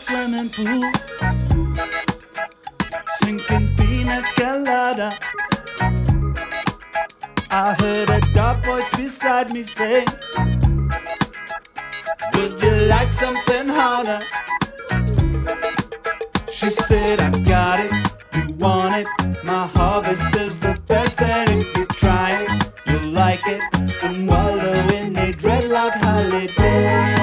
Swimming pool, sinking pina colada. I heard a dark voice beside me say, Would you like something harder? She said, I got it, you want it. My harvest is the best, and if you try it, you'll like it. And wallow in a dreadlock holiday.